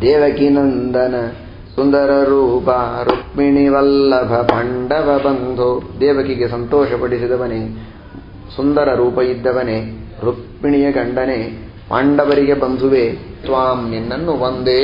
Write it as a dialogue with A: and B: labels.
A: ದೇವಕಿನಂದನ ಸುಂದರ ರೂಪ ರುಕ್ಮಿಣಿ ವಲ್ಲಭ ಪಾಂಡವ ಬಂಧು. ದೇವಕಿಗೆ ಸಂತೋಷಪಡಿಸಿದವನೇ, ಸುಂದರ ರೂಪ ಇದ್ದವನೇ, ರುಕ್ಮಿಣಿಯ ಗಂಡನೇ, ಪಾಂಡವರಿಗೆ ಬಂಧುವೆ ತ್ವಾಂ ನಿನ್ನನ್ನು ಒಂದೇ